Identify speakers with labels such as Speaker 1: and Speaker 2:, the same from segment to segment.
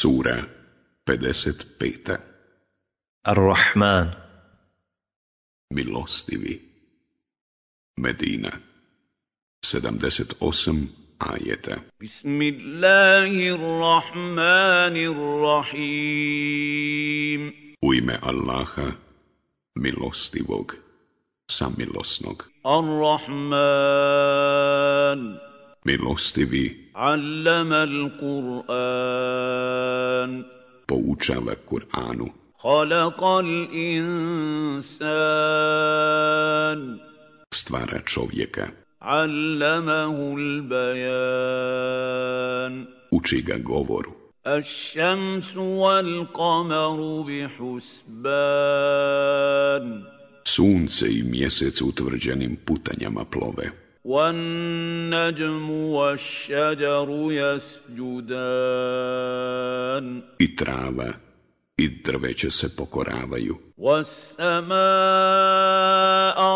Speaker 1: Sura 55.
Speaker 2: Ar-Rahman.
Speaker 1: Milostivi. Medina. 78 ajeta.
Speaker 3: Bismillahirrahmanirrahim.
Speaker 1: U ime Allaha milostivog samilosnog.
Speaker 3: Ar-Rahman
Speaker 1: Milostivi
Speaker 3: علم القرآن
Speaker 1: poučava Kur'anu
Speaker 3: خلق الإنسان
Speaker 1: stvara čovjeka
Speaker 3: علمه البيان
Speaker 1: uči ga govoru
Speaker 3: الشمس والقمر بحسبان
Speaker 1: Sunce i mjesec utvrđenim putanjama plove
Speaker 3: والنجم والشجر يسجدان
Speaker 1: i trava i drveće se pokoravaju
Speaker 3: والسماء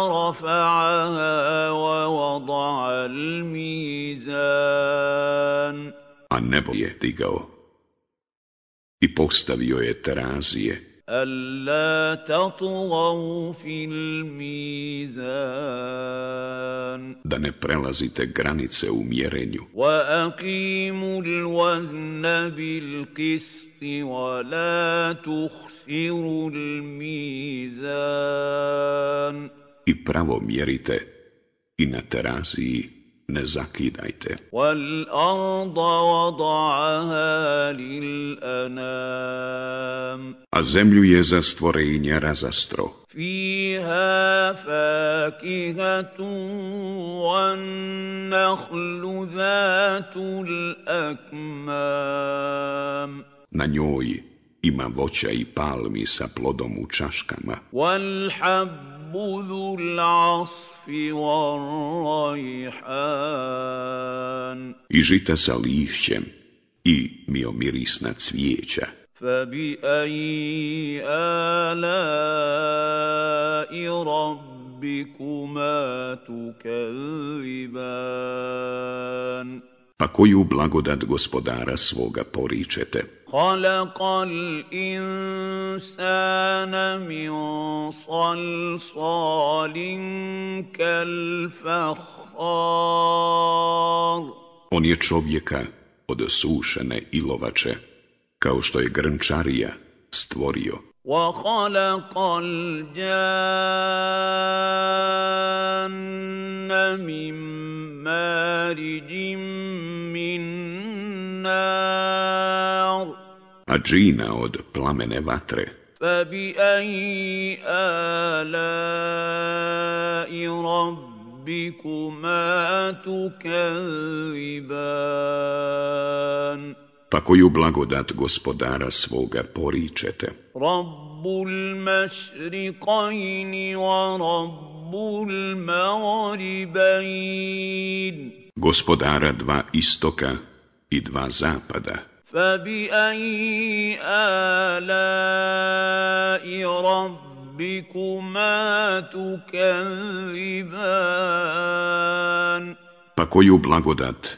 Speaker 3: رفعها ووضع الميزان
Speaker 1: a nebo je digao i postavio je terazije
Speaker 3: ألا تطغوا في الميزان
Speaker 1: da ne prelazite granice u mjerenju
Speaker 3: وأقيموا الوزن بالقسط ولا تخسروا الميزان
Speaker 1: i pravo mjerite i na teraziji ne zakidajte
Speaker 3: والأرض وضعها للأنام
Speaker 1: a zemlju je za stvorenja razastro
Speaker 3: فيها فاكهة والنخل ذات الأكمام
Speaker 1: na njoj ima voća i palmi sa plodom u čaškama
Speaker 3: والحب ذو العصف والريحان.
Speaker 1: I žita sa lišćem i miomirisna cvijeća.
Speaker 3: فبأي آلاء ربكما تكذبان؟
Speaker 1: pa koju blagodat gospodara svoga poričete.
Speaker 3: Halakal insana min salsalin kal
Speaker 1: On je čovjeka od sušene ilovače, kao što je grnčarija stvorio.
Speaker 3: وخلق الجان من مارج من نار.
Speaker 1: A džina od plamene vatre,
Speaker 3: فبأي آلاء ربكما تكذبان؟
Speaker 1: pa koju blagodat gospodara svoga poričete.
Speaker 3: رب المشرقين ورب المغربين
Speaker 1: Gospodara dva istoka i dva zapada,
Speaker 3: فبأي آلاء ربكما تكذبان
Speaker 1: pa koju blagodat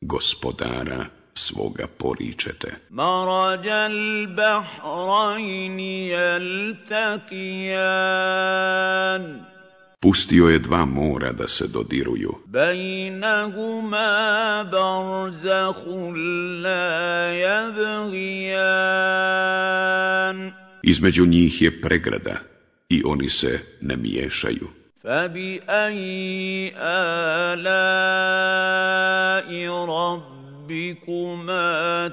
Speaker 1: gospodara svoga poričete.
Speaker 3: مرج البحرين يلتقيان
Speaker 1: Pustio je dva mora da se dodiruju,
Speaker 3: بينهما برزخ لا يبغيان
Speaker 1: između njih je pregrada i oni se ne miješaju.
Speaker 3: فبأي آلاء ربكما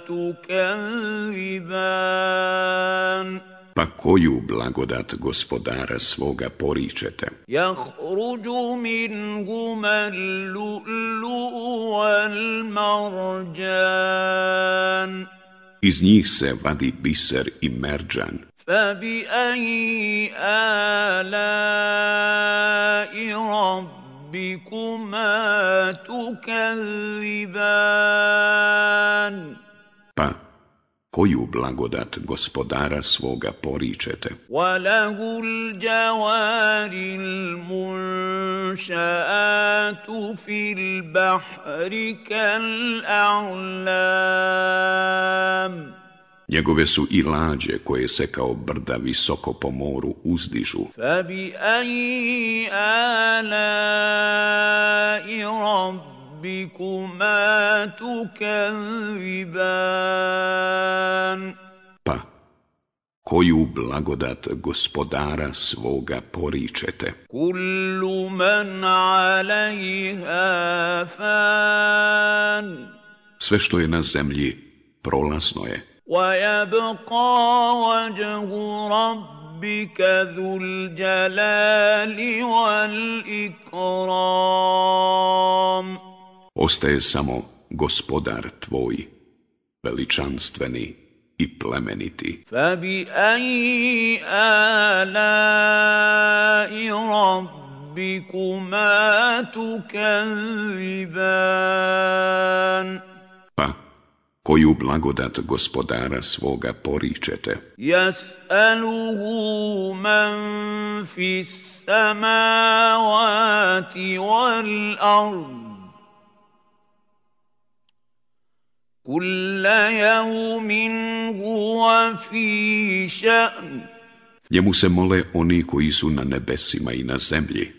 Speaker 3: تكذبان
Speaker 1: Pa koju blagodat gospodara svoga poričete?
Speaker 3: يخرج منهما اللؤلؤ والمرجان
Speaker 1: Iz njih se vadi biser i merđan.
Speaker 3: فبأي آلاء ربكما تكذبان
Speaker 1: Pa koju blagodat gospodara svoga poričete?
Speaker 3: وله الجوار المنشآت في البحر كالأعلام
Speaker 1: Njegove su i lađe koje se kao brda visoko po moru uzdižu.
Speaker 3: Fabi rabbikuma.
Speaker 1: Pa, koju blagodat gospodara svoga poričete.
Speaker 3: Kullu man alaiha fan.
Speaker 1: Sve što je na zemlji, prolazno je.
Speaker 3: ويبقى وجه ربك ذو الجلال والإكرام.
Speaker 1: Ostaje samo gospodar tvoj, veličanstveni
Speaker 3: فَبِأَيِّ آلَاءِ رَبِّكُمَا تُكَذِّبَانِ؟
Speaker 1: koju blagodat gospodara svoga poričete.
Speaker 3: Jas'aluhu man fis samavati wal ard. Kulla jaumin huwa fi ša'n.
Speaker 1: Njemu se mole oni koji su na nebesima i na zemlji.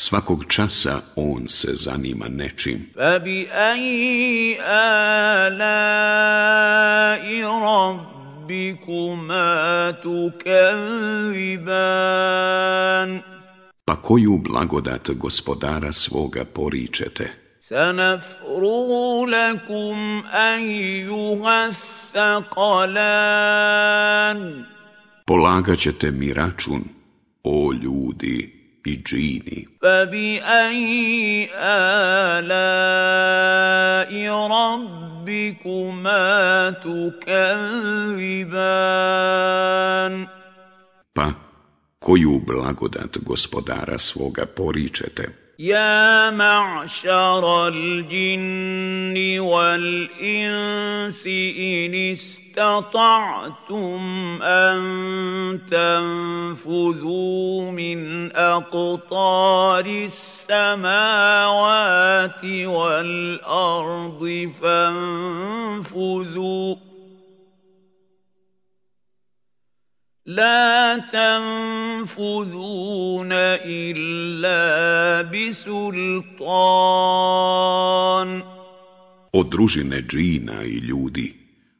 Speaker 1: Svakog časa on se zanima nečim.
Speaker 3: Pa bi
Speaker 1: rabbikuma koju blagodat gospodara svoga poričete?
Speaker 3: Sanafrugu lakum
Speaker 1: sakalan. Polagaćete mi račun, o ljudi, إجيني
Speaker 3: فبأي آلاء ربكما تكذبان؟
Speaker 1: Koju blagodat gospodara svoga poričete?
Speaker 3: يا معشر الجن والإنس إن استطعتم أن تنفذوا من أقطار السماوات والأرض فانفذوا لا تنفذون إلا بسلطان
Speaker 1: Od družine džina i ljudi,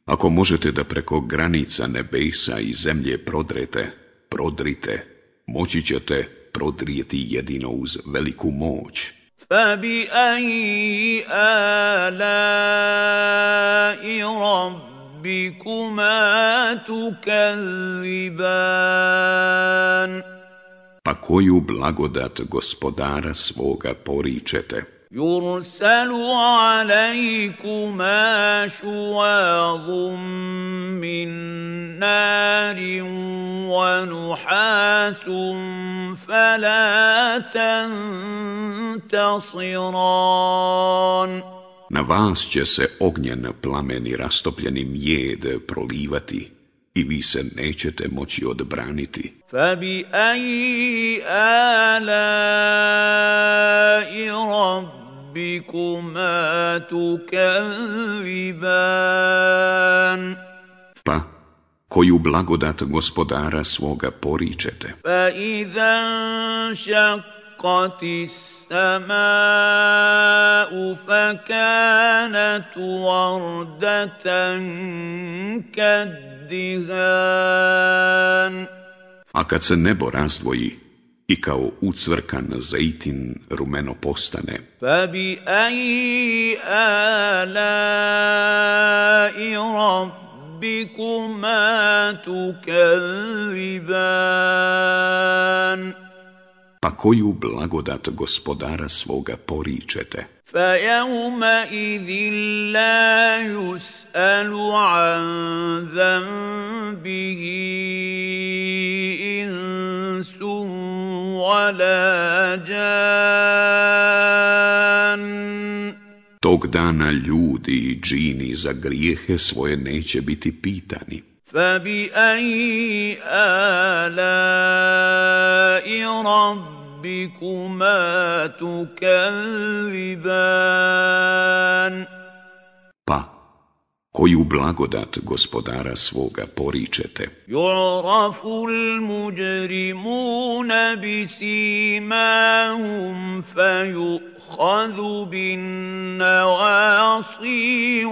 Speaker 1: ako možete da preko granica nebesa i zemlje prodrete, prodrite, moći ćete prodrijeti jedino uz veliku moć.
Speaker 3: فبأي آلاء ربكما تكذبان
Speaker 1: Pa koju blagodat gospodara svoga poričete?
Speaker 3: يرسل عليكما شواظ من نار ونحاس فلا تنتصران
Speaker 1: Na vas će se ognjen plameni rastopljenim mjed prolivati i vi se nećete moći odbraniti.
Speaker 3: Fabi aji ala rabbikuma tukaziban.
Speaker 1: Pa, koju blagodat gospodara svoga poričete.
Speaker 3: Pa idan šak انشقت السماء فكانت وردة كالدهان
Speaker 1: A kad se nebo razdvoji i kao ucvrkan zejtin rumeno postane,
Speaker 3: فبأي آلاء ربكما تكذبان
Speaker 1: pa koju blagodat gospodara svoga poričete?
Speaker 3: فيومئذ لا يسأل عن ذنبه إنس ولا جان
Speaker 1: Tog dana ljudi i džini za grijehe svoje neće biti pitani.
Speaker 3: فبأي آلاء ربكما تكذبان
Speaker 1: Pa, Koju blagodat gospodara svoga poričete?
Speaker 3: يعرف المجرمون بسيماهم فيؤخذ بالنواصي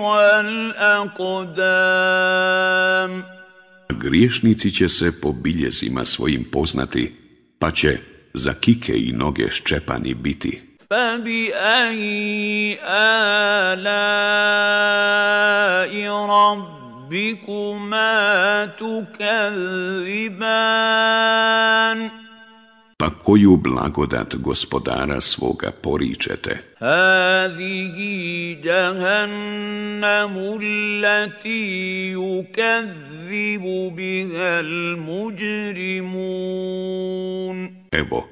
Speaker 3: والأقدام
Speaker 1: Griješnici će se po biljezima svojim poznati, pa će za kike i noge ščepani biti.
Speaker 3: فبأي آلاء ربكما تكذبان
Speaker 1: Pa koju blagodat gospodara svoga poričete?
Speaker 3: هذه جهنم التي يكذب بها المجرمون
Speaker 1: Evo,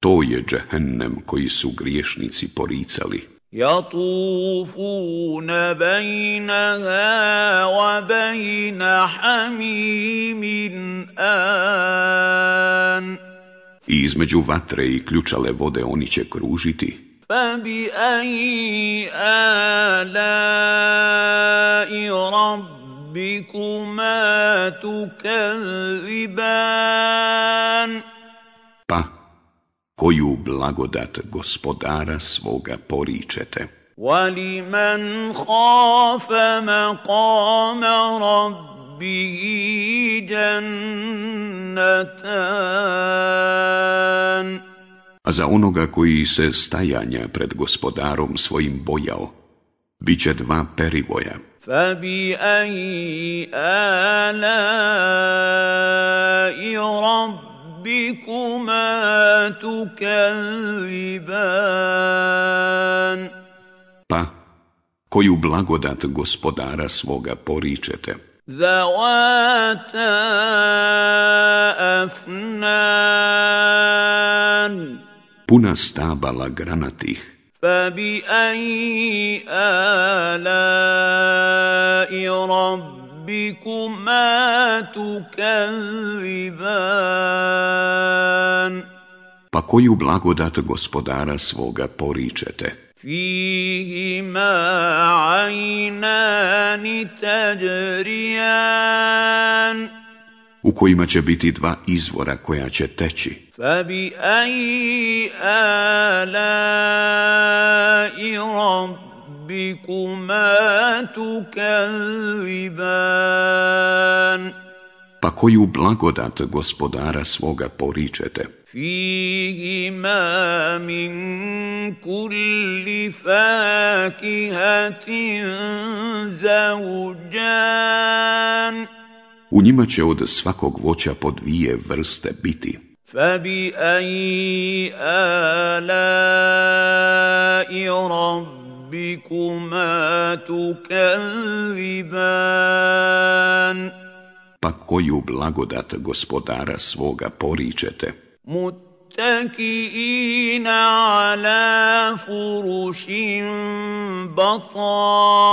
Speaker 1: to je džehennem koji su griješnici poricali.
Speaker 3: يطوفون بينها وبين حميم آن
Speaker 1: I između vatre i ključale vode oni će kružiti.
Speaker 3: فبأي آلاء ربكما تكذبان
Speaker 1: Pa, koju blagodat gospodara svoga poričete?
Speaker 3: ولمن خاف مقام ربه جنتان
Speaker 1: A za onoga koji se stajanja pred gospodarom svojim bojao, bit će dva perivoja.
Speaker 3: فبأي آلاء ربكما تكذبان
Speaker 1: Pa, koju blagodat gospodara svoga poričete?
Speaker 3: ذواتا أفنان
Speaker 1: Puna stabala granatih,
Speaker 3: فبأي آلاء ربكما تكذبان
Speaker 1: pa koju blagodat gospodara svoga poričete?
Speaker 3: فيهما عينان تجريان
Speaker 1: U kojima će biti dva izvora koja će teći.
Speaker 3: فبأي آلاء ربكما تكذبان
Speaker 1: Pa koju blagodat gospodara svoga poričete?
Speaker 3: فيهما من كل فاكهة زوجان
Speaker 1: U njima će od svakog voća po dvije vrste biti.
Speaker 3: فبأي آلاء ربكما تكذبان
Speaker 1: Pa koju blagodat gospodara svoga poričete?
Speaker 3: متكئين على فرش بطائنها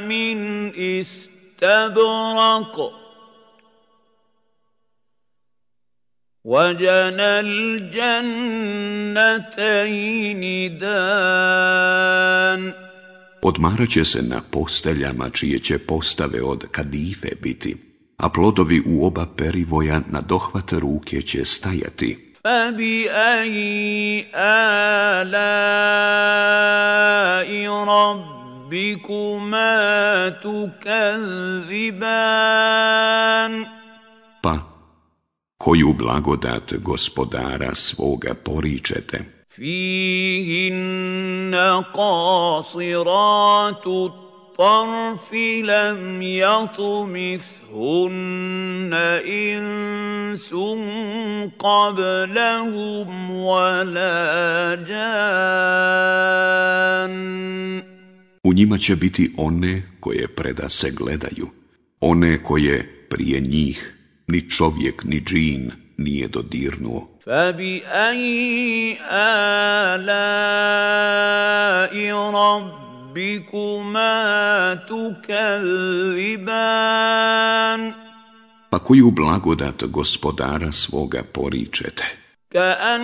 Speaker 3: من استبرق وجنى الجنتين دان
Speaker 1: Odmarat će se na posteljama čije će postave od kadife biti, a plodovi u oba perivoja na dohvat ruke će stajati.
Speaker 3: فبأي آلاء ربكما تكذبان
Speaker 1: Pa, koju blagodat gospodara svoga poričete?
Speaker 3: فيهن قاصرات الطرف لم يطمثهن إنس قبلهم ولا جان
Speaker 1: U njima će biti one koje preda se gledaju, one koje prije njih ni čovjek ni džin nije dodirnuo.
Speaker 3: فبأي آلاء ربكما تكذبان
Speaker 1: Pa koju blagodat gospodara svoga poričete?
Speaker 3: كأن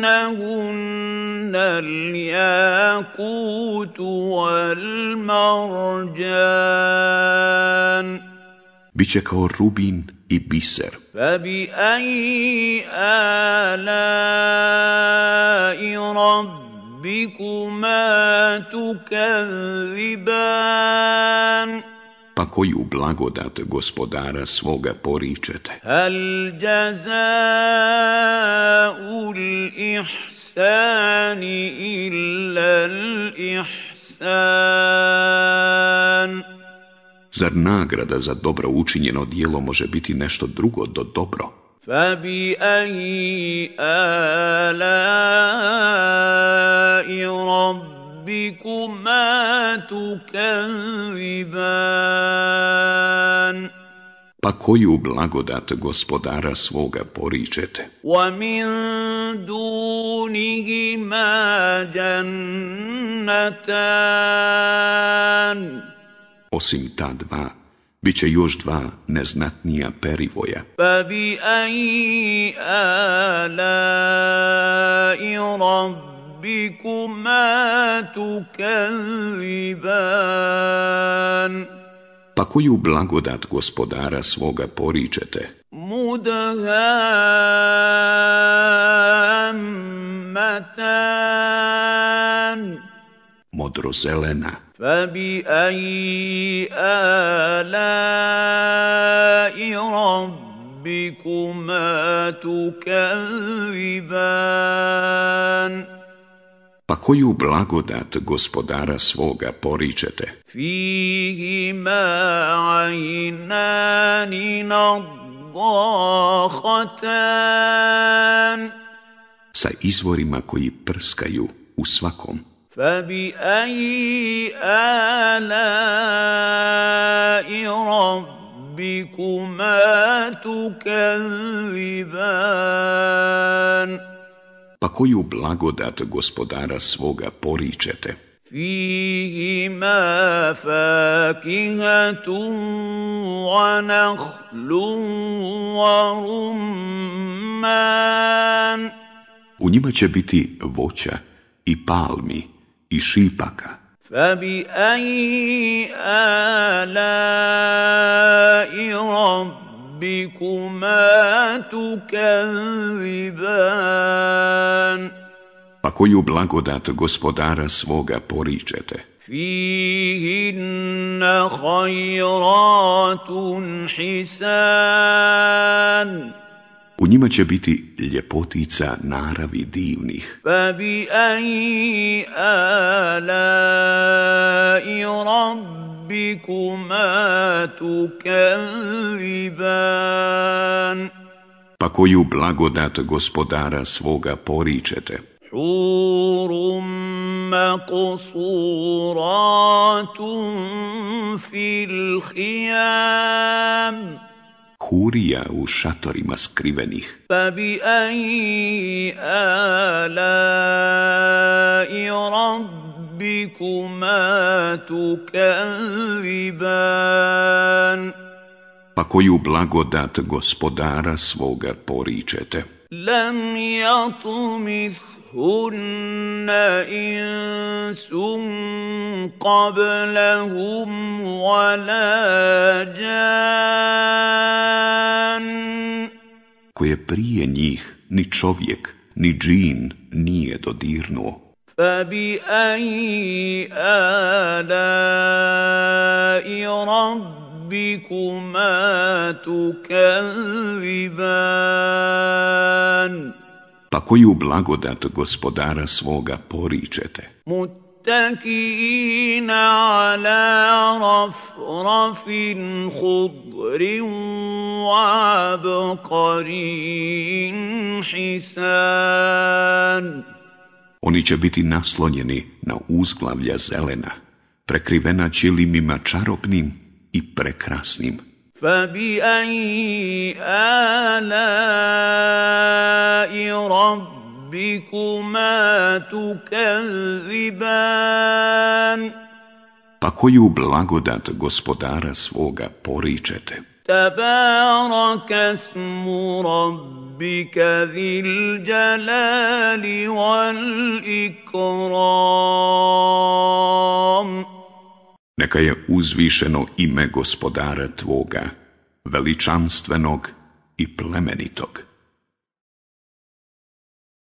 Speaker 3: كأنهن الياقوت والمرجان
Speaker 1: Biće kao rubin i biser.
Speaker 3: فبأي آلاء ربكما تكذبان
Speaker 1: Pa koju blagodat gospodara svoga poričete?
Speaker 3: هل جزاء الإحسان إلا الإحسان
Speaker 1: Zar nagrada za dobro učinjeno dijelo može biti nešto drugo do dobro?
Speaker 3: فبأي آلاء ربكما تكذبان
Speaker 1: Pa koju blagodat gospodara svoga poričete?
Speaker 3: ومن دونهما جنتان
Speaker 1: Osim ta dva, Bit će još dva neznatnija perivoja.
Speaker 3: Pa bi.
Speaker 1: Pa koju blagodat gospodara svoga poričete?
Speaker 3: Mudahan
Speaker 1: modrozelena.
Speaker 3: Fabi aji alai rabbikuma tukaziban.
Speaker 1: Pa koju blagodat gospodara svoga poričete?
Speaker 3: Fihima ajnani nadahatan.
Speaker 1: Sa izvorima koji prskaju u svakom
Speaker 3: فبأي آلاء ربكما تكذبان
Speaker 1: Pa koju blagodat gospodara svoga poričete?
Speaker 3: فيهما فاكهة ونخل ورمان
Speaker 1: U njima će biti voća i palmi i šipaka.
Speaker 3: فبأي آلاء ربكما تكذبان
Speaker 1: Pa koju blagodat gospodara svoga poričete?
Speaker 3: فيهن خيرات حسان
Speaker 1: U njima će biti ljepotica naravi divnih.
Speaker 3: فبأي آلاء ربكما تكذبان
Speaker 1: Pa koju blagodat gospodara svoga poričete?
Speaker 3: حور مقصورات في الخيام
Speaker 1: hurija u šatorima skrivenih.
Speaker 3: Pa bi aji alai rabbikuma tukaziban.
Speaker 1: Pa koju blagodat gospodara svoga poričete.
Speaker 3: Lam jatumis يطمثهن إنس قبلهم ولا جان
Speaker 1: Koje prije njih ni čovjek, ni džin nije dodirnuo.
Speaker 3: فبأي آلاء ربكما تكذبان
Speaker 1: Pa koju blagodat gospodara svoga poričete?
Speaker 3: متكئين على رفرف خضر وعبقري حسان
Speaker 1: Oni će biti naslonjeni na uzglavlja zelena, prekrivena čilimima čarobnim i prekrasnim.
Speaker 3: فبأي آلاء ربكما تكذبان
Speaker 1: Pa koju blagodat gospodara svoga poričete?
Speaker 3: تبارك اسم ربك ذي الجلال والإكرام
Speaker 1: Neka je uzvišeno ime gospodara tvoga, veličanstvenog i plemenitog.